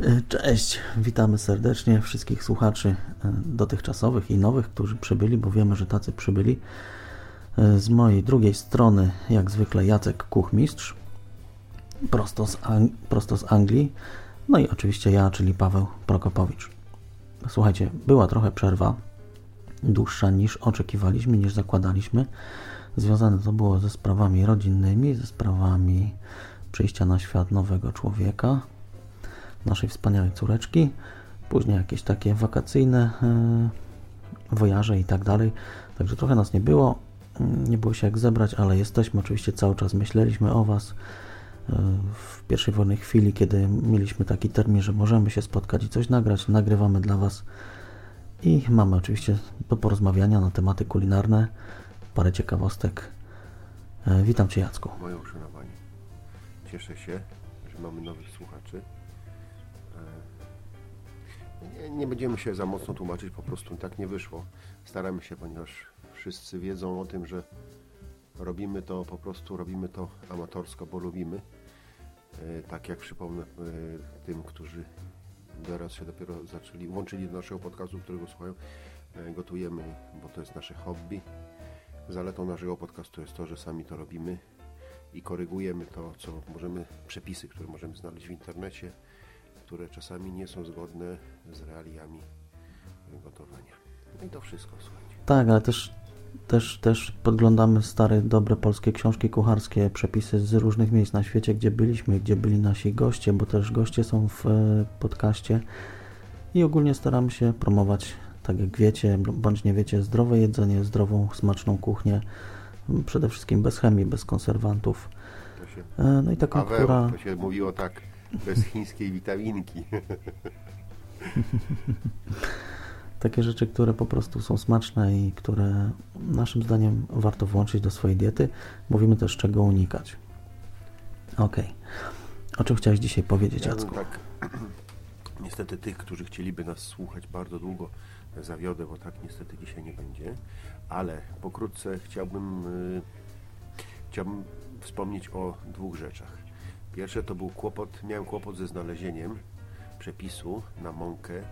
Y, Cześć, witamy serdecznie wszystkich słuchaczy y, dotychczasowych i nowych, którzy przybyli, bo wiemy, że tacy przybyli. Y, Z mojej drugiej strony, jak zwykle, Jacek Kuchmistrz, prosto z, Ang- prosto z Anglii. No i oczywiście ja, czyli Paweł Prokopowicz. Słuchajcie, była trochę przerwa, dłuższa niż oczekiwaliśmy, niż zakładaliśmy. Związane to było ze sprawami rodzinnymi, ze sprawami przyjścia na świat nowego człowieka, naszej wspaniałej córeczki, później jakieś takie wakacyjne yy, wojaże i tak dalej. Także trochę nas nie było, mm, nie było się jak zebrać, ale jesteśmy oczywiście cały czas, myśleliśmy o Was yy, w pierwszej wolnej chwili, kiedy mieliśmy taki termin, że możemy się spotkać i coś nagrać, nagrywamy dla Was i mamy oczywiście do porozmawiania na tematy kulinarne, parę ciekawostek. E, Witam Cię Jacku. Moje uszanowanie. Cieszę się, że mamy nowych słuchaczy. Nie, nie będziemy się za mocno tłumaczyć, po prostu tak nie wyszło. Staramy się, ponieważ wszyscy wiedzą o tym, że robimy to po prostu, robimy to amatorsko, bo lubimy. E, Tak jak przypomnę e, tym, którzy teraz się dopiero zaczęli, włączyli do naszego podcastu, którego słuchają, e, gotujemy, bo to jest nasze hobby. Zaletą naszego podcastu jest to, że sami to robimy i korygujemy to, co możemy, przepisy, które możemy znaleźć w internecie, które czasami nie są zgodne z realiami gotowania. No i to wszystko, słuchajcie. Tak, ale też, też, też podglądamy stare, dobre polskie książki kucharskie, przepisy z różnych miejsc na świecie, gdzie byliśmy, gdzie byli nasi goście, bo też goście są w e, podcaście i ogólnie staramy się promować, tak jak wiecie, bądź nie wiecie, zdrowe jedzenie, zdrową, smaczną kuchnię, przede wszystkim bez chemii, bez konserwantów. E, No i taką, Paweł, która... to się mówiło tak, bez chińskiej witaminki. Takie rzeczy, które po prostu są smaczne i które naszym zdaniem warto włączyć do swojej diety. Mówimy też czego unikać. Okej. O czym chciałeś dzisiaj powiedzieć, Ja Jacku? tak, niestety tych, którzy chcieliby nas słuchać bardzo długo, zawiodę, bo tak niestety dzisiaj nie będzie, ale pokrótce chciałbym, y, chciałbym wspomnieć o dwóch rzeczach. Pierwsze to był kłopot, miałem kłopot ze znalezieniem przepisu na mąkę,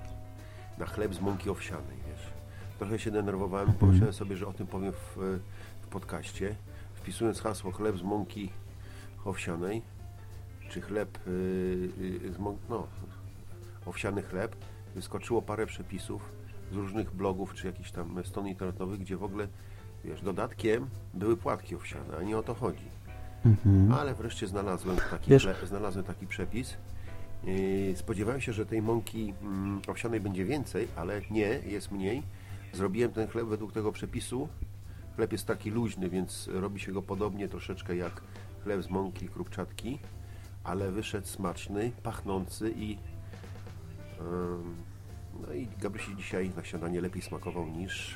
na chleb z mąki owsianej, wiesz. Trochę się denerwowałem, pomyślałem sobie, że o tym powiem w, w podcaście. Wpisując hasło chleb z mąki owsianej, czy chleb y, y, z mąk, no, owsiany chleb, wyskoczyło parę przepisów z różnych blogów, czy jakichś tam stron internetowych, gdzie w ogóle, wiesz, dodatkiem były płatki owsiane, a nie o to chodzi. Ale wreszcie znalazłem taki, Wiesz- znalazłem taki przepis. Spodziewałem się, że tej mąki mm, owsianej będzie więcej, ale nie, jest mniej. Zrobiłem ten chleb według tego przepisu. Chleb jest taki luźny, więc robi się go podobnie troszeczkę jak chleb z mąki krupczatki, ale wyszedł smaczny, pachnący i no i Gabrysi dzisiaj na śniadanie lepiej smakował niż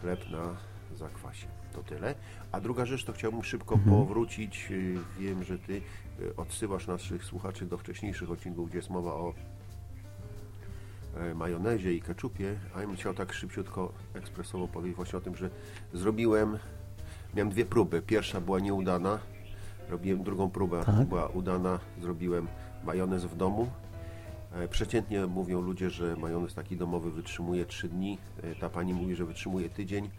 chleb na zakwasie. To tyle. A druga rzecz, to chciałbym szybko powrócić. Yy, Wiem, że Ty yy, odsyłasz naszych słuchaczy do wcześniejszych odcinków, gdzie jest mowa o e, majonezie i keczupie, a ja bym chciał tak szybciutko, ekspresowo powiedzieć właśnie o tym, że zrobiłem, miałem dwie próby. Pierwsza była nieudana, robiłem drugą próbę, Tak. była udana, zrobiłem majonez w domu. E, Przeciętnie mówią ludzie, że majonez taki domowy wytrzymuje 3 dni. E, Ta pani mówi, że wytrzymuje tydzień.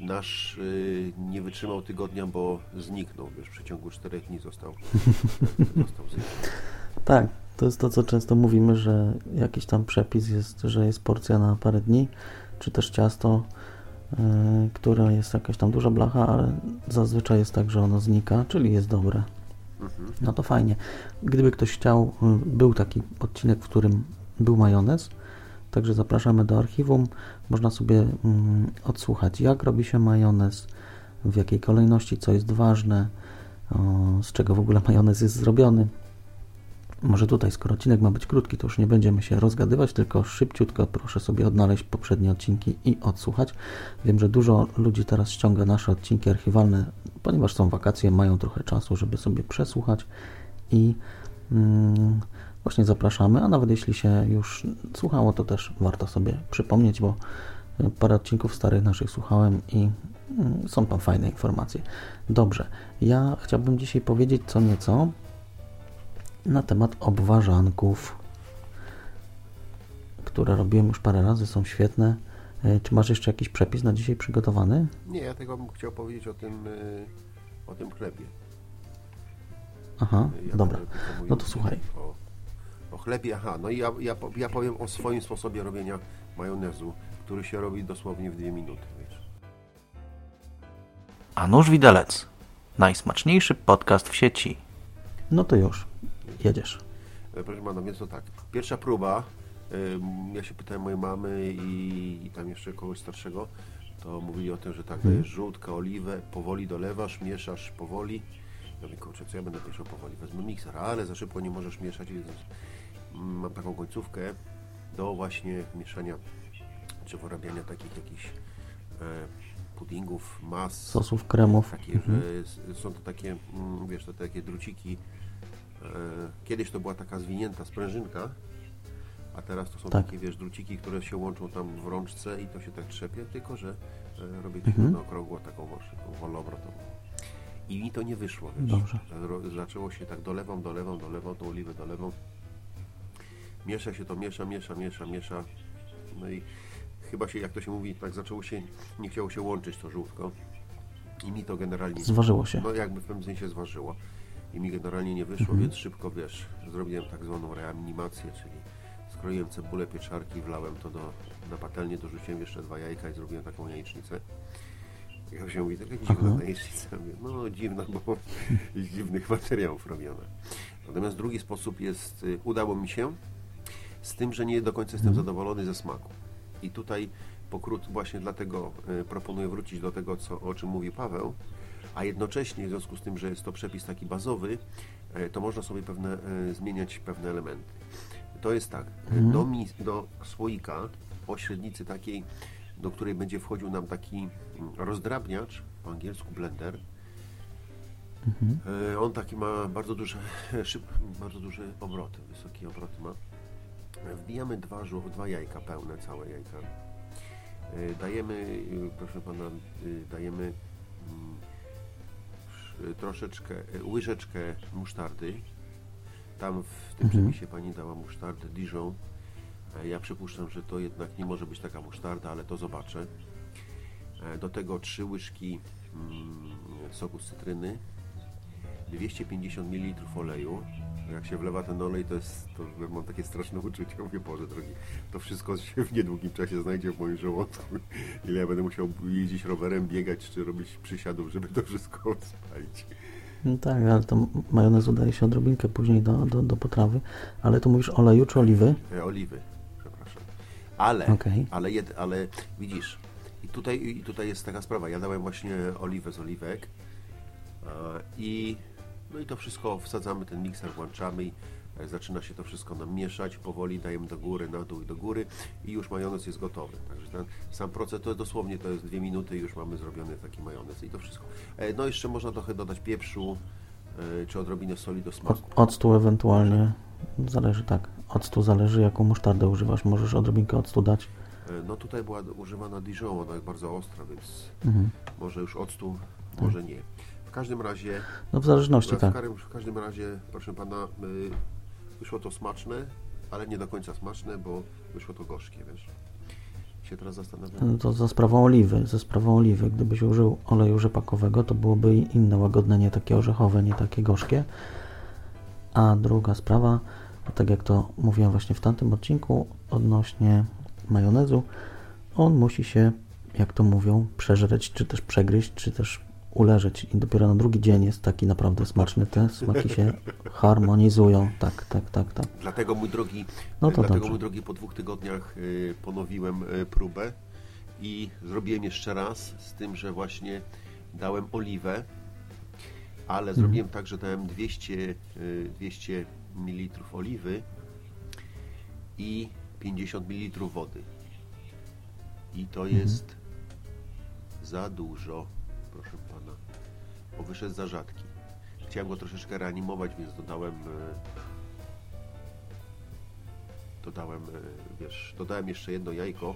Nasz y, nie wytrzymał tygodnia, bo zniknął. Wiesz, w przeciągu 4 dni został, został zniknął. Tak, to jest to, co często mówimy, że jakiś tam przepis jest, że jest porcja na parę dni, czy też ciasto, yy, które jest jakaś tam duża blacha, ale zazwyczaj jest tak, że ono znika, czyli jest dobre. No to fajnie. Gdyby ktoś chciał, y, był taki odcinek, w którym był majonez, także zapraszamy do archiwum. Można sobie mm, odsłuchać, jak robi się majonez, w jakiej kolejności, co jest ważne, z czego w ogóle majonez jest zrobiony. może tutaj, skoro odcinek ma być krótki, to już nie będziemy się rozgadywać, tylko szybciutko proszę sobie odnaleźć poprzednie odcinki i odsłuchać. Wiem, że dużo ludzi teraz ściąga nasze odcinki archiwalne, ponieważ są wakacje, mają trochę czasu, żeby sobie przesłuchać i mm, właśnie zapraszamy, a nawet jeśli się już słuchało, to też warto sobie przypomnieć, bo parę odcinków starych naszych słuchałem i mm, są tam fajne informacje. Dobrze, ja chciałbym dzisiaj powiedzieć co nieco na temat obwarzanków, które robiłem już parę razy, są świetne. E, Czy masz jeszcze jakiś przepis na dzisiaj przygotowany? Nie, ja tego bym chciał powiedzieć o tym, y, o tym chlebie. Aha, Ja dobra. tylko No to słuchaj. O, o chlebie, aha, no i ja, ja, ja powiem o swoim sposobie robienia majonezu, który się robi dosłownie w dwie minuty, wiesz. A nóż widelec. Najsmaczniejszy podcast w sieci. No to już, jedziesz. E, Proszę pana, więc to tak. Pierwsza próba, ym, ja się pytałem mojej mamy i, i tam jeszcze kogoś starszego, to mówili o tym, że tak, dajesz żółtkę, oliwę, powoli dolewasz, mieszasz powoli. Ja mówię, kurczę, co ja będę mieszał powoli? Wezmę mikser, ale za szybko nie możesz mieszać. więc, Mam taką końcówkę do właśnie mieszania czy wyrabiania takich jakichś e, puddingów, mas, Sosów, kremów. takie, Mhm. że s- są to takie, mm, wiesz, to takie druciki. E, Kiedyś to była taka zwinięta sprężynka, a teraz to są Tak. takie, wiesz, druciki, które się łączą tam w rączce i to się tak trzepie, tylko że e, robię to Mhm. na okrągło taką woloobrotową. I mi to nie wyszło, wiesz. Dobrze. Zaczęło się tak dolewam, dolewam, dolewam, tą oliwę dolewam. Miesza się to, miesza, miesza, miesza, miesza. No i chyba się, jak to się mówi, tak zaczęło się, nie chciało się łączyć to żółtko. I mi to generalnie... Zważyło się. No jakby w pewnym sensie zważyło. I mi generalnie nie wyszło, Mhm. więc szybko, wiesz, zrobiłem tak zwaną reanimację, czyli skroiłem cebulę, pieczarki, wlałem to do, na patelnię, dorzuciłem jeszcze dwa jajka i zrobiłem taką jajecznicę. Jak się mówi, taka dziwna Aha. jajecznica. No dziwna, bo z dziwnych materiałów robiona. Natomiast drugi sposób jest, y, udało mi się, z tym, że nie do końca jestem zadowolony ze smaku. I tutaj pokrót właśnie dlatego y, proponuję wrócić do tego, co, o czym mówi Paweł, a jednocześnie w związku z tym, że jest to przepis taki bazowy, y, to można sobie pewne, y, zmieniać pewne elementy. To jest tak, y, do, mi, do słoika o średnicy takiej, do której będzie wchodził nam taki mm, rozdrabniacz, po angielsku blender, E, On taki ma bardzo duże, szyb, bardzo duże obroty, wysokie obroty ma. Wbijamy dwa, żół- dwa jajka pełne, całe jajka. E, Dajemy, y, proszę pana, y, dajemy mm, sz- troszeczkę, łyżeczkę musztardy. Tam w tym przepisie pani dała musztardę Dijon. E, Ja przypuszczam, że to jednak nie może być taka musztarda, ale to zobaczę. E, Do tego trzy łyżki mm, soku z cytryny, 250 ml oleju. Jak się wlewa ten olej, to jest, to mam takie straszne uczucie, mówię, Boże drogi, to wszystko się w niedługim czasie znajdzie w moim żołądku. Ile ja będę musiał jeździć rowerem, biegać, czy robić przysiadów, żeby to wszystko spalić. No tak, ale to majonezu daje się odrobinkę później do, do, do potrawy. Ale tu mówisz oleju czy oliwy? E, oliwy, przepraszam. Ale, Okej. ale, jed, ale widzisz, i tutaj, i tutaj jest taka sprawa, ja dałem właśnie oliwę z oliwek e, i no i to wszystko wsadzamy, ten mikser włączamy i e, zaczyna się to wszystko nam mieszać, powoli dajemy do góry, na dół i do góry i już majonez jest gotowy. Także ten sam proces to dosłownie to jest dwie minuty i już mamy zrobiony taki majonez i to wszystko. E, No jeszcze można trochę dodać pieprzu e, czy odrobinę soli do smaku. octu ewentualnie. Zależy, tak. Octu zależy, jaką musztardę używasz. Możesz odrobinkę octu dać. No tutaj była używana Dijon, ona jest bardzo ostra, więc Mhm. może już octu, może nie. W każdym razie, No w zależności, w, tak. w każdym razie, proszę pana, y, wyszło to smaczne, ale nie do końca smaczne, bo wyszło to gorzkie, wiesz. Się teraz zastanawiam. No To za sprawą oliwy, ze sprawą oliwy. Gdybyś użył oleju rzepakowego, to byłoby inne łagodnienie, takie orzechowe, nie takie gorzkie. A druga sprawa, tak jak to mówiłem właśnie w tamtym odcinku odnośnie majonezu, on musi się, jak to mówią, przeżreć, czy też przegryźć, czy też uleżeć i dopiero na drugi dzień jest taki naprawdę smaczny. Te smaki się harmonizują. Tak, tak, tak, tak. Dlatego, mój drogi, No to dlatego, dobrze. mój drogi, po dwóch tygodniach y, ponowiłem y, próbę i zrobiłem jeszcze raz, z tym, że właśnie dałem oliwę, ale Mhm. zrobiłem tak, że dałem 200, y, 200 ml oliwy i 50 ml wody. I to jest za dużo, bo wyszedł za rzadki. Chciałem go troszeczkę reanimować, więc dodałem e, dodałem, e, wiesz, dodałem jeszcze jedno jajko.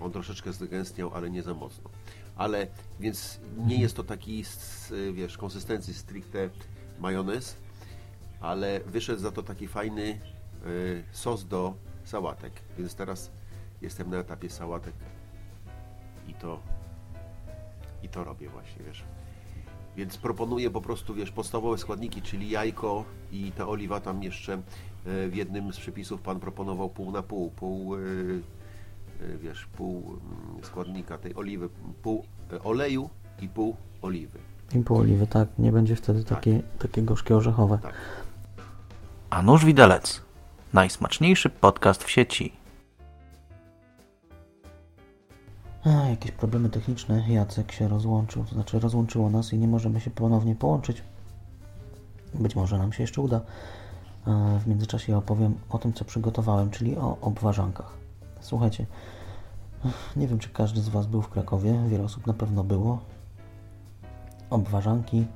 On troszeczkę zgęstniał, ale nie za mocno. Ale, więc nie jest to taki, s- wiesz, konsystencji stricte majonez, ale wyszedł za to taki fajny e, sos do sałatek. Więc teraz jestem na etapie sałatek i to i to robię właśnie, wiesz. Więc proponuję po prostu, wiesz, podstawowe składniki, czyli jajko i ta oliwa tam jeszcze e, w jednym z przepisów pan proponował pół na pół, pół, e, e, wiesz, pół mm, składnika tej oliwy, pół oleju i pół oliwy. I pół oliwy, tak. Nie będzie wtedy takie, takie gorzkie orzechowe. Tak. A nóż widelec. Najsmaczniejszy podcast w sieci. Jakieś problemy techniczne. Jacek się rozłączył, to znaczy rozłączyło nas i nie możemy się ponownie połączyć. Być może nam się jeszcze uda. W międzyczasie opowiem o tym, co przygotowałem, czyli o obwarzankach. Słuchajcie, nie wiem, czy każdy z Was był w Krakowie. Wiele osób na pewno było. Obwarzanki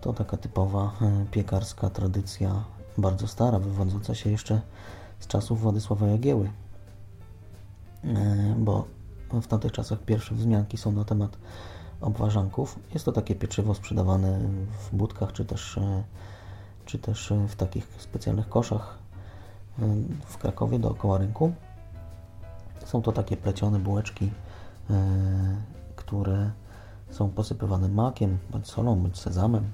to taka typowa e, piekarska tradycja, bardzo stara, wywodząca się jeszcze z czasów Władysława Jagieły. E, bo w tamtych czasach pierwsze wzmianki są na temat obwarzanków. Jest to takie pieczywo sprzedawane w budkach, czy też, e, czy też e, w takich specjalnych koszach e, w Krakowie dookoła rynku. Są to takie plecione bułeczki, które są posypywane makiem, bądź solą, bądź sezamem.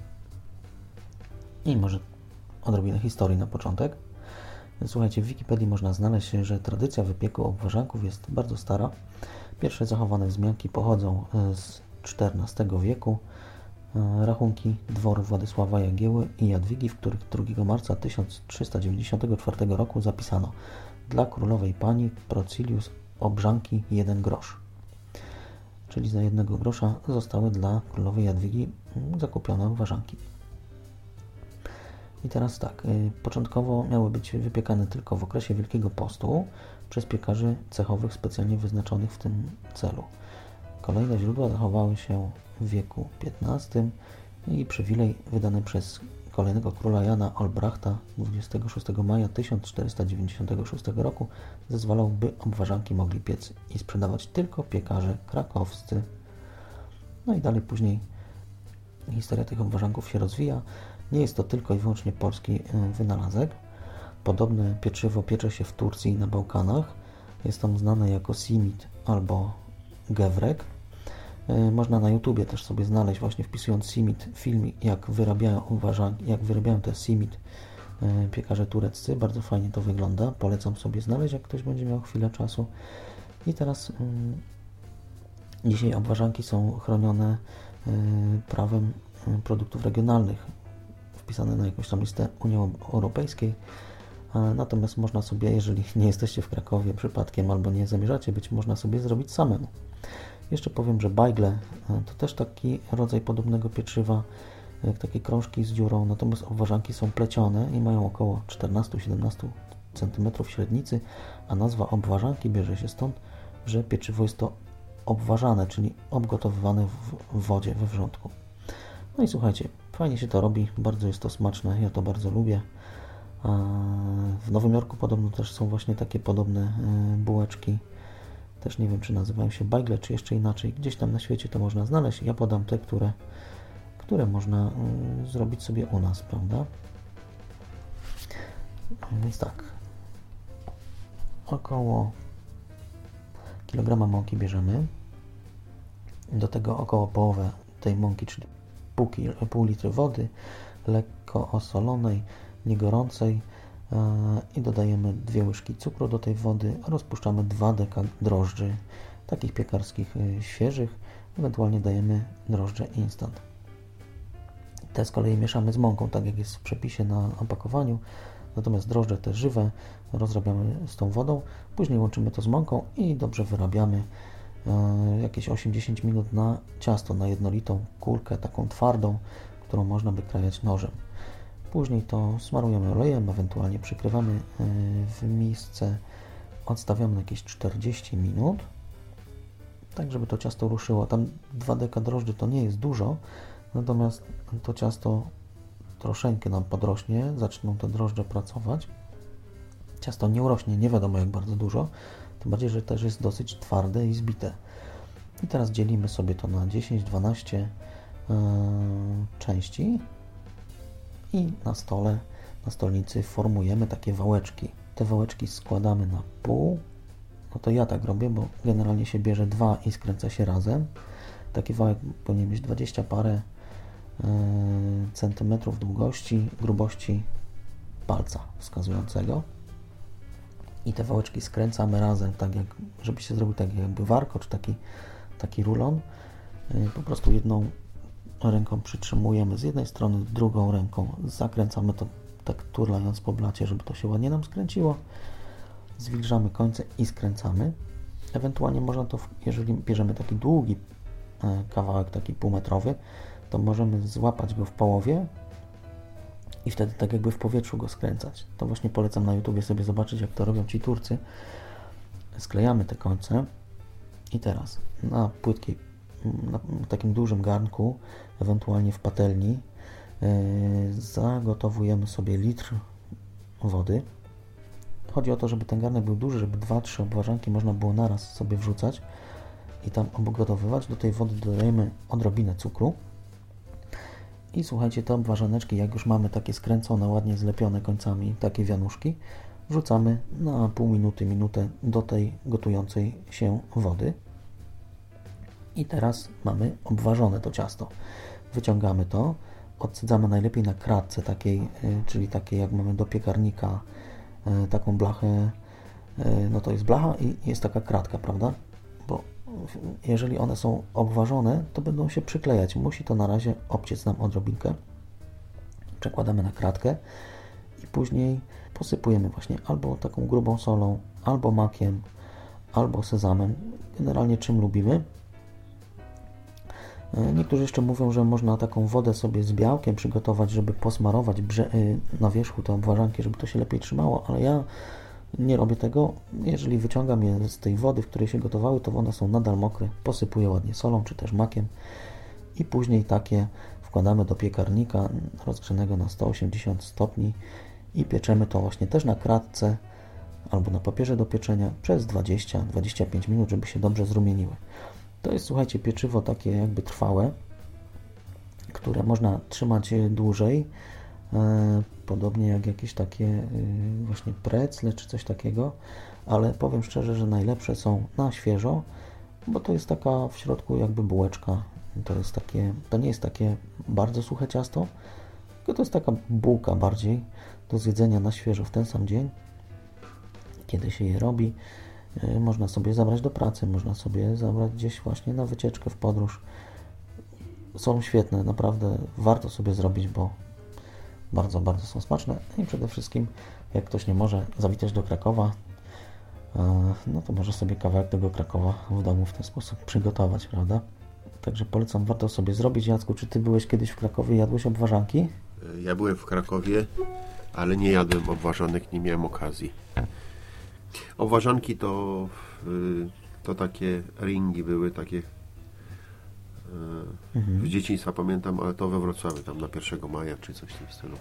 I może odrobinę historii na początek. Słuchajcie, w Wikipedii można znaleźć, że tradycja wypieku obwarzanków jest bardzo stara. Pierwsze zachowane wzmianki pochodzą e, z XIV wieku. E, Rachunki dworu Władysława Jagieły i Jadwigi, w których 2 marca 1394 roku zapisano dla królowej pani Procilius obrzanki 1 grosz. Czyli za jednego grosza zostały dla królowej Jadwigi mm, zakupione obwarzanki. I teraz tak, y, początkowo miały być wypiekane tylko w okresie Wielkiego Postu przez piekarzy cechowych specjalnie wyznaczonych w tym celu. Kolejne źródła zachowały się w wieku XV i przywilej wydany przez kolejnego króla Jana Olbrachta 26 maja 1496 roku zezwalał, by obwarzanki mogli piec i sprzedawać tylko piekarze krakowscy. No i dalej później historia tych obwarzanków się rozwija. Nie jest to tylko i wyłącznie polski y, wynalazek. Podobne pieczywo piecze się w Turcji i na Bałkanach. Jest tam znane jako simit albo gevrek. Y, Można na YouTubie też sobie znaleźć, właśnie wpisując simit, film, jak wyrabiają, uważa, jak wyrabiają te simit y, piekarze tureccy. Bardzo fajnie to wygląda. Polecam sobie znaleźć, jak ktoś będzie miał chwilę czasu. I teraz Dzisiaj obwarzanki są chronione prawem produktów regionalnych, wpisane na jakąś tam listę Unii Europejskiej. A Natomiast można sobie, jeżeli nie jesteście w Krakowie przypadkiem albo nie zamierzacie być, można sobie zrobić samemu. Jeszcze powiem, że bajgle y, to też taki rodzaj podobnego pieczywa, jak takie krążki z dziurą, natomiast obwarzanki są plecione i mają około 14-17 cm średnicy, a nazwa obwarzanki bierze się stąd, że pieczywo jest to obwarzane, czyli obgotowywane w wodzie, we wrzątku. No i słuchajcie, fajnie się to robi, bardzo jest to smaczne, ja to bardzo lubię. W Nowym Jorku podobno też są właśnie takie podobne y, bułeczki. Też nie wiem, czy nazywają się bajgle, czy jeszcze inaczej. Gdzieś tam na świecie to można znaleźć. Ja podam te, które, które można y, zrobić sobie u nas, prawda? Więc tak. Około kilograma mąki bierzemy. Do tego około połowę tej mąki, czyli pół, pół litry wody, lekko osolonej, niegorącej e, i dodajemy dwie łyżki cukru do tej wody, rozpuszczamy 2 deka drożdży, takich piekarskich e, świeżych, ewentualnie dajemy drożdże instant. Te z kolei mieszamy z mąką, tak jak jest w przepisie na opakowaniu. Natomiast drożdże te żywe rozrabiamy z tą wodą, później łączymy to z mąką i dobrze wyrabiamy jakieś 8-10 minut na ciasto, na jednolitą kulkę, taką twardą, którą można wykrajać nożem. Później to smarujemy olejem, ewentualnie przykrywamy e, w misce, odstawiamy jakieś 40 minut, tak żeby to ciasto ruszyło. Tam 2 deka drożdży to nie jest dużo, natomiast to ciasto troszeczkę nam podrośnie, zaczną te drożdże pracować. Ciasto nie urośnie nie wiadomo jak bardzo dużo, tym bardziej, że też jest dosyć twarde i zbite. I teraz dzielimy sobie to na 10-12 yy, części i na stole, na stolnicy formujemy takie wałeczki. Te wałeczki składamy na pół. No to ja tak robię, bo generalnie się bierze dwa i skręca się razem. Taki wałek powinien mieć 20 parę yy, centymetrów długości, grubości palca wskazującego. I te wałeczki skręcamy razem, tak jak, żeby się zrobił tak jakby warkocz, taki, taki rulon. Yy, po prostu jedną ręką przytrzymujemy z jednej strony, drugą ręką zakręcamy to tak turlając po blacie, żeby to się ładnie nam skręciło. Zwilżamy końce i skręcamy. Ewentualnie można to, jeżeli bierzemy taki długi e, kawałek, taki półmetrowy, to możemy złapać go w połowie i wtedy tak jakby w powietrzu go skręcać. To właśnie polecam na YouTubie sobie zobaczyć, jak to robią ci Turcy. Sklejamy te końce i teraz na płytkiej, na takim dużym garnku, ewentualnie w patelni, yy, zagotowujemy sobie litr wody. Chodzi o to, żeby ten garnek był duży, żeby 2-3 obwarzanki można było naraz sobie wrzucać i tam obgotowywać. Do tej wody dodajemy odrobinę cukru. I słuchajcie, te obwarzaneczki, jak już mamy takie skręcone, ładnie zlepione końcami, takie wianuszki, wrzucamy na pół minuty, minutę do tej gotującej się wody. I teraz mamy obważone to ciasto. Wyciągamy to, odsydzamy najlepiej na kratce takiej, y, czyli takiej jak mamy do piekarnika, y, taką blachę, y, no to jest blacha i jest taka kratka, prawda? Jeżeli one są obważone, to będą się przyklejać. Musi to na razie obciec nam odrobinkę. Przekładamy na kratkę i później posypujemy właśnie albo taką grubą solą, albo makiem, albo sezamem. Generalnie czym lubimy. Niektórzy jeszcze mówią, że można taką wodę sobie z białkiem przygotować, żeby posmarować na wierzchu te obwarzanki, żeby to się lepiej trzymało, ale ja nie robię tego. Jeżeli wyciągam je z tej wody, w której się gotowały, to one są nadal mokre. Posypuję ładnie solą czy też makiem i później takie wkładamy do piekarnika rozgrzanego na 180 stopni i pieczemy to właśnie też na kratce albo na papierze do pieczenia przez 20-25 minut, żeby się dobrze zrumieniły. To jest, słuchajcie, pieczywo takie jakby trwałe, które można trzymać dłużej, podobnie jak jakieś takie e, właśnie precle czy coś takiego, ale powiem szczerze, że najlepsze są na świeżo, bo to jest taka w środku jakby bułeczka. To jest takie, to nie jest takie bardzo suche ciasto, tylko to jest taka bułka bardziej do zjedzenia na świeżo w ten sam dzień, kiedy się je robi. E, można sobie zabrać do pracy, można sobie zabrać gdzieś właśnie na wycieczkę, w podróż. Są świetne, naprawdę warto sobie zrobić, bo bardzo, bardzo są smaczne i przede wszystkim jak ktoś nie może zawitać do Krakowa, e, no to może sobie kawałek tego Krakowa w domu w ten sposób przygotować, prawda? Także polecam, warto sobie zrobić. Jacku, czy Ty byłeś kiedyś w Krakowie, jadłeś obwarzanki? Ja byłem w Krakowie, ale nie jadłem obwarzanek, nie miałem okazji. Obwarzanki to, y, to takie ringi były, takie. Z dzieciństwa pamiętam, ale to we Wrocławiu, tam na 1 maja czy coś w tym stylu.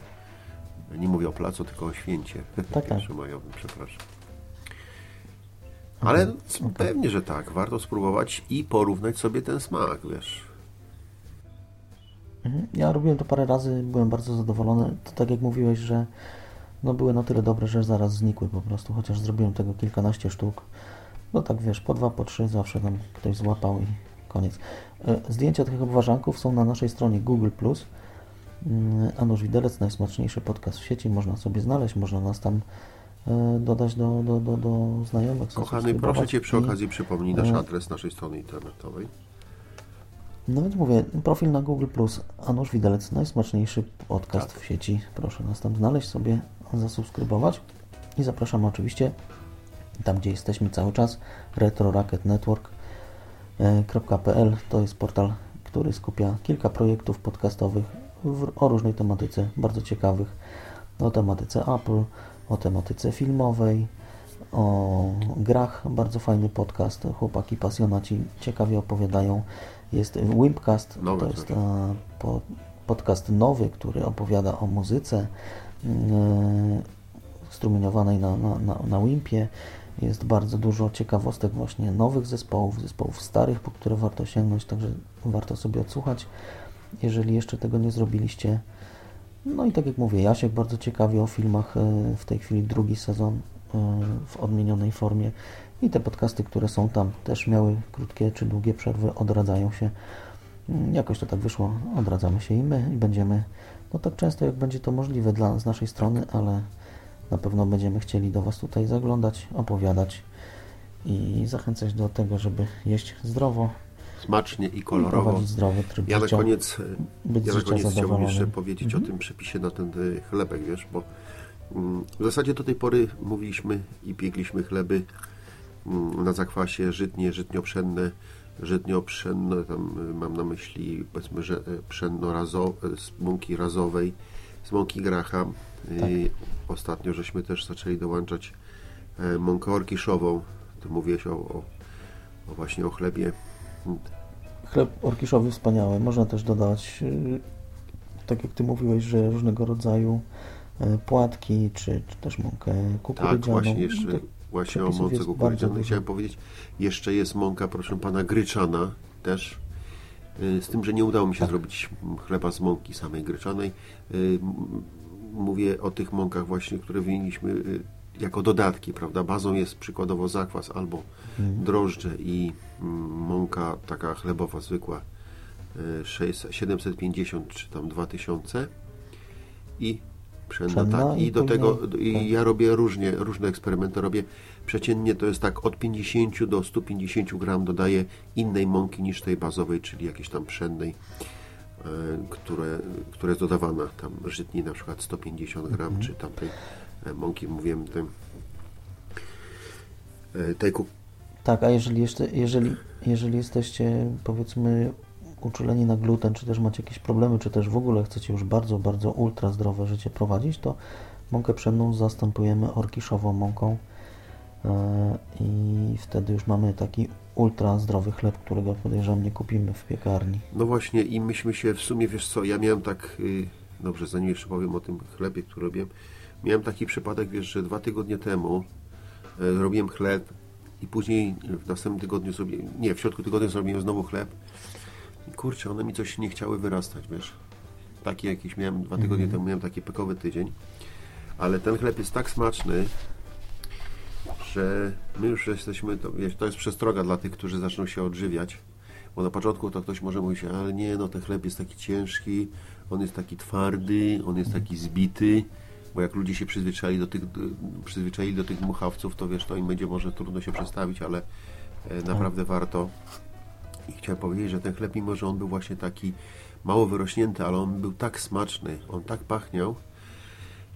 Nie mówię o placu, tylko o święcie. Tak, tak. majowym, przepraszam. Ale mhm. pewnie, że tak. Warto spróbować i porównać sobie ten smak, wiesz. Mhm. Ja robiłem to parę razy, byłem bardzo zadowolony. To tak jak mówiłeś, że no były na tyle dobre, że zaraz znikły po prostu, chociaż zrobiłem tego kilkanaście sztuk. No tak wiesz, po dwa, po trzy zawsze tam ktoś złapał i koniec. E, zdjęcia tych obwarzanków są na naszej stronie Google+. Mm, Anusz Widelec, najsmaczniejszy podcast w sieci, można sobie znaleźć, można nas tam e, dodać do, do, do, do znajomych. Kochany, proszę Cię przy okazji przypomnij nasz adres naszej strony internetowej. No więc mówię, profil na Google+, Anusz Widelec, najsmaczniejszy podcast tak. w sieci. Proszę nas tam znaleźć sobie, zasubskrybować i zapraszam oczywiście tam, gdzie jesteśmy cały czas, retroracketnetwork.pl to jest portal, który skupia kilka projektów podcastowych w, o różnej tematyce, bardzo ciekawych. O tematyce Apple, o tematyce filmowej, o grach. Bardzo fajny podcast. Chłopaki pasjonaci ciekawie opowiadają. Jest Wimpcast, Nowy to jest też. e, po, podcast nowy, który opowiada o muzyce e, strumieniowanej na, na, na, na Wimpie. Jest bardzo dużo ciekawostek właśnie nowych zespołów, zespołów starych, po które warto sięgnąć, także warto sobie odsłuchać, jeżeli jeszcze tego nie zrobiliście. No i tak jak mówię, Jasiek bardzo ciekawie o filmach, e, w tej chwili drugi sezon e, w odmienionej formie i te podcasty, które są tam też miały krótkie czy długie przerwy, odradzają się. Mm, Jakoś to tak wyszło, odradzamy się i my i będziemy, no tak często jak będzie to możliwe dla z naszej strony, ale na pewno będziemy chcieli do Was tutaj zaglądać, opowiadać i zachęcać do tego, żeby jeść zdrowo Smacznie i i kolorowo. prowadzić zdrowy tryb Ja na życia. koniec, być ja na koniec chciałbym jeszcze powiedzieć o tym przepisie na ten y, chlebek, wiesz, bo mm, w zasadzie do tej pory mówiliśmy i piegliśmy chleby mm, na zakwasie żytnie, żytnio-pszenne, żytnio-pszenne, tam y, mam na myśli powiedzmy, że pszenno-razo- z mąki razowej, z mąki Y, Ostatnio żeśmy też zaczęli dołączać e, mąkę orkiszową. Ty mówiłeś o, o, o właśnie o chlebie Chleb orkiszowy wspaniały. Można też dodać, yy, tak jak Ty mówiłeś, że różnego rodzaju yy, płatki, czy, czy też mąkę kukurydzianą. Tak, właśnie jeszcze właśnie o mące kukurydzianej chciałem powiedzieć. Jeszcze jest mąka, proszę pana, gryczana też. Z tym, że nie udało mi się Tak. zrobić chleba z mąki samej gryczanej. Y, Mówię o tych mąkach właśnie, które wymieniliśmy y, jako dodatki, prawda? Bazą jest przykładowo zakwas albo Mhm. drożdże i mm, mąka taka chlebowa zwykła y, 600, 750 czy tam 2000 i pszenna, Pszenna tak. I, i do tego później- i tak. ja robię różnie, różne eksperymenty robię. Przeciętnie to jest tak od 50 do 150 gram dodaję innej mąki niż tej bazowej, czyli jakiejś tam pszennej, e, które, która jest dodawana tam żytniej na przykład 150 gram, Mhm. czy tamtej e, mąki, mówiłem tym e, tej ku- Tak, a jeżeli, jeszcze, jeżeli, jeżeli jesteście powiedzmy uczuleni na gluten, czy też macie jakieś problemy, czy też w ogóle chcecie już bardzo, bardzo ultra zdrowe życie prowadzić, to mąkę pszenną zastępujemy orkiszową mąką e, i wtedy już mamy taki ultra zdrowy chleb, którego podejrzewam nie kupimy w piekarni. No właśnie i myśmy się w sumie, wiesz co, ja miałem tak, y, dobrze, zanim jeszcze powiem o tym chlebie, który robiłem, miałem taki przypadek, wiesz, że dwa tygodnie temu e, robiłem chleb i później w następnym tygodniu zrobiłem, nie, w środku tygodnia zrobiłem znowu chleb i kurczę, one mi coś nie chciały wyrastać, wiesz. Taki jakiś miałem, dwa tygodnie temu miałem taki pekowy tydzień, ale ten chleb jest tak smaczny, że my już jesteśmy, to, wiesz, to jest przestroga dla tych, którzy zaczną się odżywiać, bo na początku to ktoś może mówić, ale nie, no ten chleb jest taki ciężki, on jest taki twardy, on jest taki zbity, bo jak ludzie się przyzwyczaili do tych, przyzwyczaili do tych muchawców, to wiesz, to im będzie może trudno się przestawić, ale e, naprawdę warto. I chciałem powiedzieć, że ten chleb, mimo że on był właśnie taki mało wyrośnięty, ale on był tak smaczny, on tak pachniał,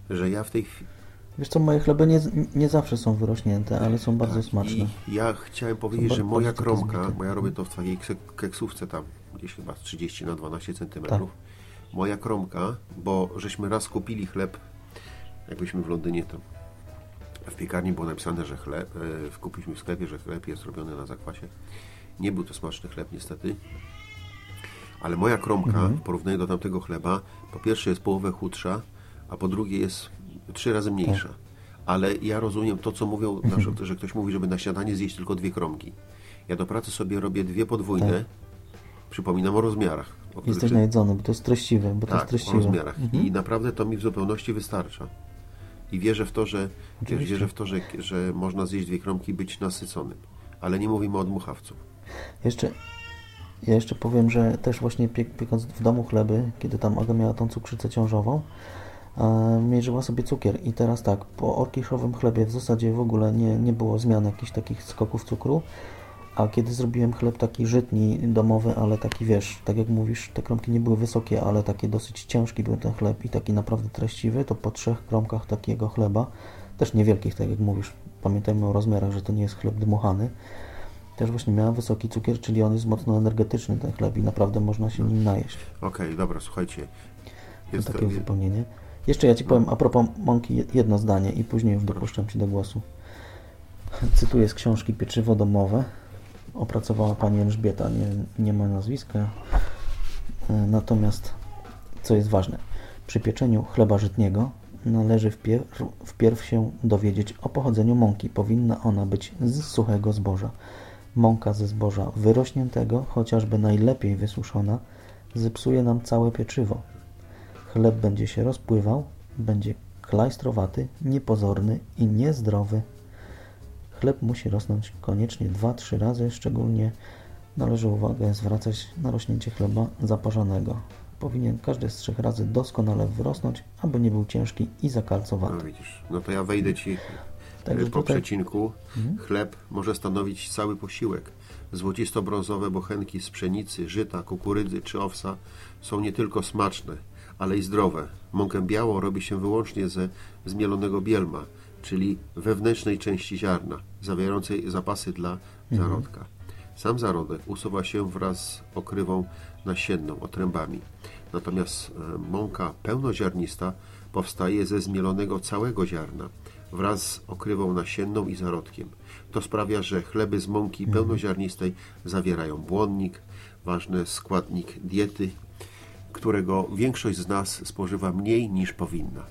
że ja w tej chwili Wiesz co, moje chleby nie, nie zawsze są wyrośnięte, ale są bardzo Tak, smaczne. Ja chciałem powiedzieć, że moja kromka, bo ja robię to w takiej keksówce tam, gdzieś chyba z 30 na 12 cm. Tak. Moja kromka, bo żeśmy raz kupili chleb, jak byliśmy w Londynie, to w piekarni było napisane, że chleb, e, kupiliśmy w sklepie, że chleb jest robiony na zakwasie. Nie był to smaczny chleb niestety. Ale moja kromka Mhm. w porównaniu do tamtego chleba, po pierwsze jest połowę chudsza, a po drugie jest trzy razy mniejsza. Tak. Ale ja rozumiem to, co mówią, że ktoś mówi, żeby na śniadanie zjeść tylko dwie kromki. Ja do pracy sobie robię dwie podwójne. Tak. Przypominam o rozmiarach. O Jesteś ty- najedzony, bo to jest treściwe, bo to jest tak, o treściwe. rozmiarach. Mhm. I naprawdę to mi w zupełności wystarcza. I wierzę w to, że, Oczywiście. wierzę w to, że, że można zjeść dwie kromki i być nasyconym. Ale nie mówimy o dmuchawcu. Jeszcze, ja jeszcze powiem, że też właśnie piek, piekąc w domu chleby, kiedy tam Aga miała tą cukrzycę ciążową, mierzyła sobie cukier i teraz tak, po orkiszowym chlebie w zasadzie w ogóle nie, nie było zmian jakichś takich skoków cukru, a kiedy zrobiłem chleb taki żytni, domowy, ale taki wiesz, tak jak mówisz, te kromki nie były wysokie, ale takie dosyć ciężki był ten chleb i taki naprawdę treściwy, to po trzech kromkach takiego chleba, też niewielkich, tak jak mówisz, pamiętajmy o rozmiarach, że to nie jest chleb dmuchany, też właśnie miała wysoki cukier, czyli on jest mocno energetyczny ten chleb i naprawdę można się nim najeść. Okej, dobra, słuchajcie. Jest takie to- uzupełnienie. Jeszcze ja Ci powiem a propos mąki je- jedno zdanie i później już dopuszczam Ci do głosu. Cytuję z książki Pieczywo domowe. Opracowała Pani Elżbieta, nie, nie ma nazwiska. E, Natomiast, co jest ważne, przy pieczeniu chleba żytniego należy wpierw, wpierw się dowiedzieć o pochodzeniu mąki. Powinna ona być z suchego zboża. Mąka ze zboża wyrośniętego, chociażby najlepiej wysuszona, zepsuje nam całe pieczywo. Chleb będzie się rozpływał, będzie klajstrowaty, niepozorny i niezdrowy. Chleb musi rosnąć koniecznie 2-3 razy, szczególnie należy uwagę zwracać na rośnięcie chleba zaparzonego. Powinien każde z trzech razy doskonale wyrosnąć, aby nie był ciężki i No zakalcowaty. widzisz, no to ja wejdę Ci Także po tutaj- przecinku. Chleb może stanowić cały posiłek. Złocisto-brązowe bochenki z pszenicy, żyta, kukurydzy czy owsa są nie tylko smaczne, ale i zdrowe. Mąkę białą robi się wyłącznie ze zmielonego bielma, czyli wewnętrznej części ziarna, zawierającej zapasy dla zarodka. Sam zarodek usuwa się wraz z okrywą nasienną, otrębami. Natomiast e, mąka pełnoziarnista powstaje ze zmielonego całego ziarna wraz z okrywą nasienną i zarodkiem. To sprawia, że chleby z mąki pełnoziarnistej zawierają błonnik, ważny składnik diety, którego większość z nas spożywa mniej niż powinna.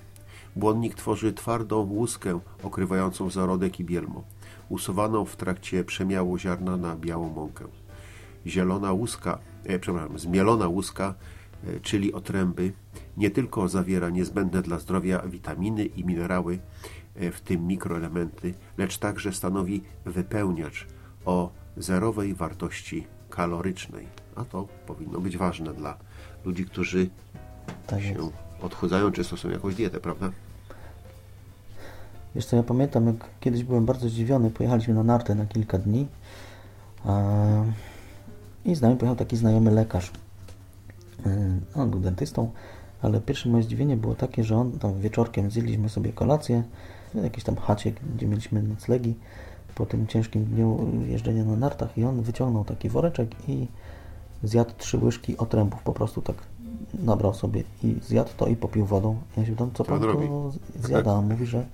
Błonnik tworzy twardą łuskę okrywającą zarodek i bielmo, usuwaną w trakcie przemiału ziarna na białą mąkę. Zielona łuska, e, przepraszam, zmielona łuska, e, czyli otręby, nie tylko zawiera niezbędne dla zdrowia witaminy i minerały, e, w tym mikroelementy, lecz także stanowi wypełniacz o zerowej wartości kalorycznej. A to powinno być ważne dla ludzi, którzy Tak jest. się odchudzają czy stosują jakąś dietę, prawda? Wiesz co, ja pamiętam, jak kiedyś byłem bardzo zdziwiony, pojechaliśmy na nartę na kilka dni i z nami pojechał taki znajomy lekarz. E, On był dentystą, ale pierwsze moje zdziwienie było takie, że on tam wieczorkiem zjedliśmy sobie kolację w jakiejś tam chacie, gdzie mieliśmy noclegi po tym ciężkim dniu jeżdżenia na nartach i on wyciągnął taki woreczek i zjadł trzy łyżki otrębów, po prostu tak nabrał sobie i zjadł to i popił wodą. Ja się pytam, co Co pan robi? to zjada? On mówi, że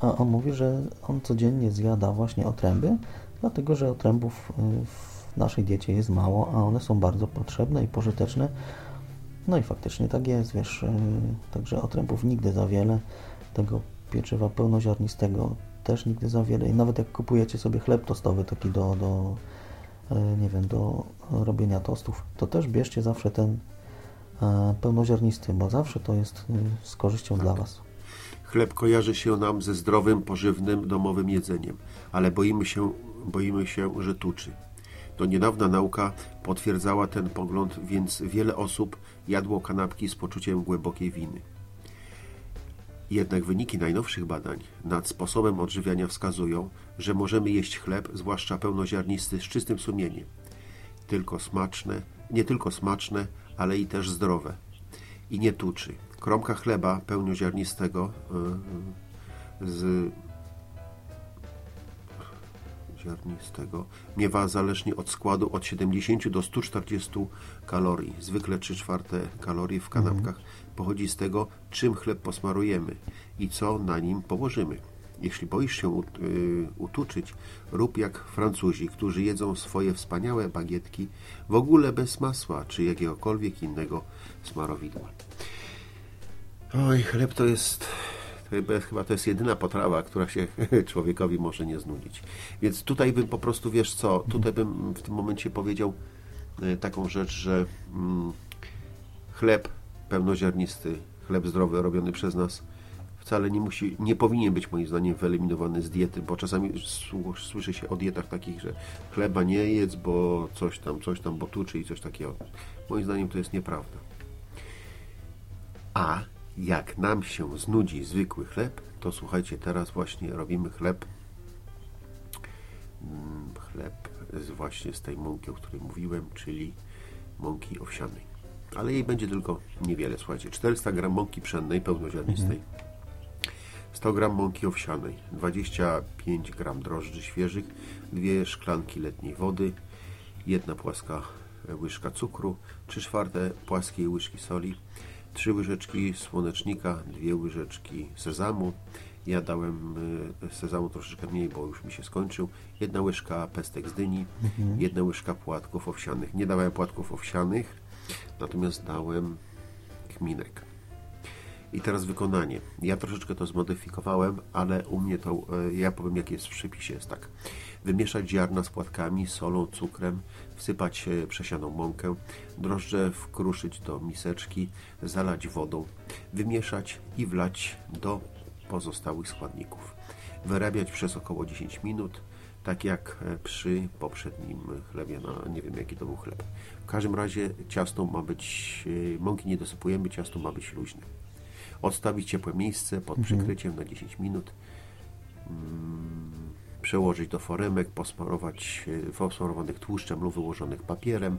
a on mówi, że on codziennie zjada właśnie otręby, dlatego że otrębów y, w naszej diecie jest mało, a one są bardzo potrzebne i pożyteczne. No i faktycznie tak jest, wiesz, y, także otrębów nigdy za wiele, tego pieczywa pełnoziarnistego też nigdy za wiele i nawet jak kupujecie sobie chleb tostowy taki do, do y, nie wiem, do robienia tostów, to też bierzcie zawsze ten e, pełnoziarnisty, bo zawsze to jest y, z korzyścią dla Was. Chleb kojarzy się nam ze zdrowym, pożywnym, domowym jedzeniem, ale boimy się, boimy się, że tuczy. Do niedawna nauka potwierdzała ten pogląd, więc wiele osób jadło kanapki z poczuciem głębokiej winy. Jednak wyniki najnowszych badań nad sposobem odżywiania wskazują, że możemy jeść chleb, zwłaszcza pełnoziarnisty, z czystym sumieniem. Tylko smaczne, nie tylko smaczne, ale i też zdrowe. I nie tuczy. Kromka chleba pełnoziarnistego yy, z ziarnistego miewa zależnie od składu od 70 do 140 kalorii. Zwykle 3 czwarte kalorii w kanapkach pochodzi z tego, czym chleb posmarujemy i co na nim położymy. Jeśli boisz się y, utuczyć, rób jak Francuzi, którzy jedzą swoje wspaniałe bagietki w ogóle bez masła czy jakiegokolwiek innego smarowidła. Oj, chleb to jest, chyba- to jest jedyna potrawa, która się człowiekowi może nie znudzić. Więc tutaj bym po prostu, wiesz co, tutaj bym w tym momencie powiedział e, taką rzecz, że mm, chleb pełnoziarnisty, chleb zdrowy robiony przez nas wcale nie musi, nie powinien być moim zdaniem wyeliminowany z diety, bo czasami słyszy się o dietach takich, że chleba nie jedz, bo coś tam, coś tam, bo tuczy i coś takiego. Moim zdaniem to jest nieprawda. A jak nam się znudzi zwykły chleb, to słuchajcie, teraz właśnie robimy chleb. Mm, Chleb z właśnie z tej mąki, o której mówiłem, czyli mąki owsianej. Ale jej będzie tylko niewiele, słuchajcie. 400 gram mąki pszennej pełnoziarnistej, 100 gram mąki owsianej, 25 gram drożdży świeżych, dwie szklanki letniej wody, jedna płaska łyżka cukru, 3 czwarte płaskiej łyżki soli, trzy łyżeczki słonecznika, dwie łyżeczki sezamu. Ja dałem y, sezamu troszeczkę mniej, bo już mi się skończył. Jedna łyżka pestek z dyni, jedna łyżka płatków owsianych. Nie dałem płatków owsianych, natomiast dałem kminek. I teraz wykonanie. Ja troszeczkę to zmodyfikowałem, ale u mnie to, e, ja powiem jaki jest w przepisie, jest tak. Wymieszać ziarna z płatkami, solą, cukrem, wsypać e, przesianą mąkę, drożdże wkruszyć do miseczki, zalać wodą, wymieszać i wlać do pozostałych składników. Wyrabiać przez około 10 minut, tak jak e, przy poprzednim chlebie, na, nie wiem jaki to był chleb. W każdym razie ciasto ma być, mąki nie dosypujemy, ciasto ma być luźne. Odstawić ciepłe miejsce pod przykryciem na 10 minut. Mm, Przełożyć do foremek, posmarować e, posmarowanych tłuszczem lub wyłożonych papierem.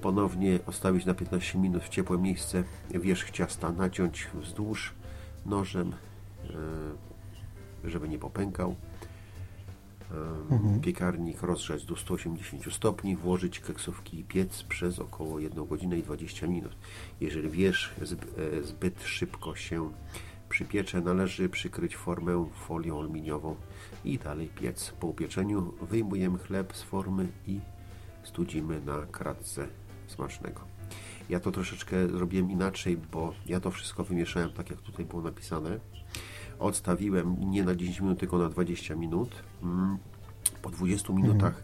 Ponownie odstawić na 15 minut w ciepłe miejsce. Wierzch ciasta naciąć wzdłuż nożem, e, żeby nie popękał. Em, Piekarnik rozgrzać do 180 stopni, włożyć keksówki i piec przez około 1 godzinę i 20 minut. Jeżeli wierzch zb- e, zbyt szybko się przypiecze, należy przykryć formę folią aluminiową i dalej piec. Po upieczeniu wyjmujemy chleb z formy i studzimy na kratce smacznego. Ja to troszeczkę zrobiłem inaczej, bo ja to wszystko wymieszałem tak, jak tutaj było napisane. Odstawiłem nie na 10 minut, tylko na 20 minut. Mm, Po 20 minutach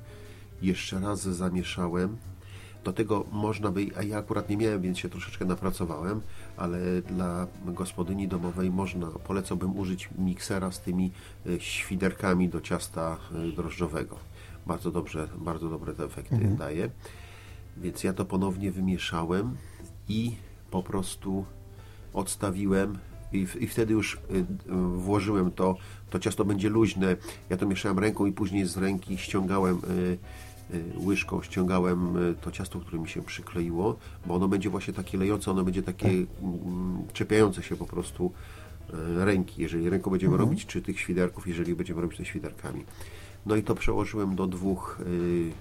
jeszcze raz zamieszałem. Do tego można by, a ja akurat nie miałem, więc się troszeczkę napracowałem, ale dla gospodyni domowej można, polecałbym użyć miksera z tymi e, świderkami do ciasta e, drożdżowego. Bardzo dobrze, bardzo dobre te efekty daje. Więc ja to ponownie wymieszałem i po prostu odstawiłem i, w- i wtedy już y, y, włożyłem to, to ciasto będzie luźne. Ja to mieszałem ręką i później z ręki ściągałem y, łyżką, ściągałem to ciasto, które mi się przykleiło, bo ono będzie właśnie takie lejące, ono będzie takie mm, czepiające się po prostu ręki, jeżeli ręką będziemy robić, czy tych świderków, jeżeli będziemy robić to świderkami. No i to przełożyłem do dwóch mm,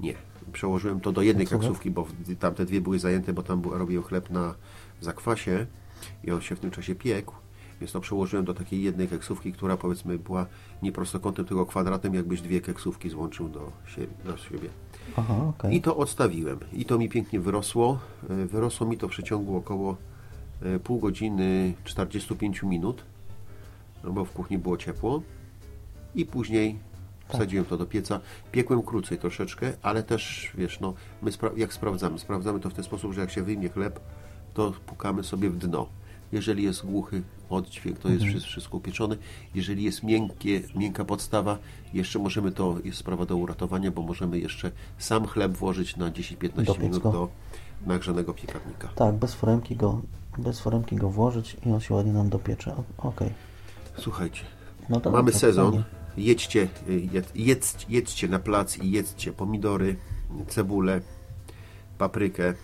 nie. Przełożyłem to do jednej kaksówki, bo w- tamte dwie były zajęte, bo tam robiłem chleb na zakwasie i on się w tym czasie piekł. Więc to przełożyłem do takiej jednej keksówki, która powiedzmy była nie prostokątem, tylko kwadratem, jakbyś dwie keksówki złączył do, sie, do siebie. Aha, okej. I to odstawiłem. I to mi pięknie wyrosło. E, Wyrosło mi to w przeciągu około e, pół godziny 45 minut, no bo w kuchni było ciepło. I później wsadziłem to do pieca. Piekłem krócej troszeczkę, ale też, wiesz, no, my spra- jak sprawdzamy? Sprawdzamy to w ten sposób, że jak się wyjmie chleb, to pukamy sobie w dno. Jeżeli jest głuchy oddźwięk, to jest Mhm. wszy- wszystko upieczone. Jeżeli jest miękkie, miękka podstawa, jeszcze możemy to, jest sprawa do uratowania, bo możemy jeszcze sam chleb włożyć na 10-15 Dopiec minut do nagrzanego piekarnika. Tak, bez foremki go, bez foremki go włożyć i on się ładnie nam dopiecze. Okej. Słuchajcie, No to mamy to sezon. fajnie. Jedźcie, y, jedz, jedz, jedźcie na plac i jedzcie pomidory, cebulę, paprykę.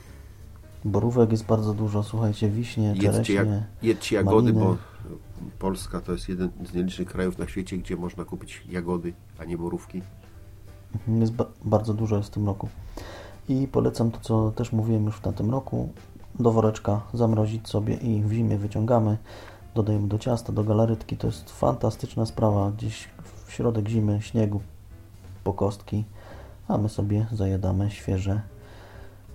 Borówek jest bardzo dużo, słuchajcie, wiśnie, czereśnie, jak, jedźcie jagody, maliny. bo Polska to jest jeden z nielicznych krajów na świecie, gdzie można kupić jagody, a nie borówki. Mhm, Jest ba- bardzo dużo jest w tym roku. I polecam to, co też mówiłem już w tamtym roku. Do woreczka zamrozić sobie i w zimie wyciągamy. Dodajemy do ciasta, do galaretki. To jest fantastyczna sprawa. Gdzieś w środek zimy, śniegu, po kostki, a my sobie zajadamy świeże,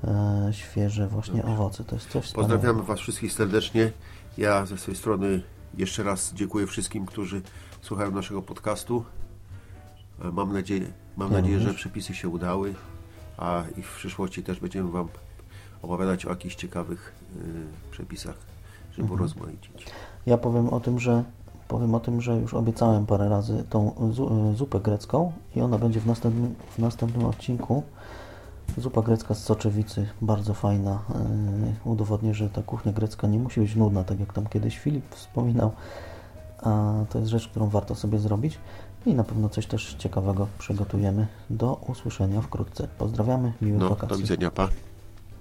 e, świeże właśnie owoce. To jest coś wspaniałego. Pozdrawiamy Was wszystkich serdecznie. Ja ze swojej strony jeszcze raz dziękuję wszystkim, którzy słuchają naszego podcastu. E, Mam nadzieję, mam Ja nadzieję że przepisy się udały, a i w przyszłości też będziemy Wam opowiadać o jakichś ciekawych y, przepisach, żeby Mhm. rozmaicić. Ja powiem o tym, że powiem o tym, że już obiecałem parę razy tą zu- zupę grecką i ona będzie w następnym, w następnym odcinku. Zupa grecka z soczewicy, bardzo fajna. Yy, udowodnię, że ta kuchnia grecka nie musi być nudna, tak jak tam kiedyś Filip wspominał. A to jest rzecz, którą warto sobie zrobić i na pewno coś też ciekawego przygotujemy. Do usłyszenia wkrótce. Pozdrawiamy, miłych No, wakacji. do widzenia, pa.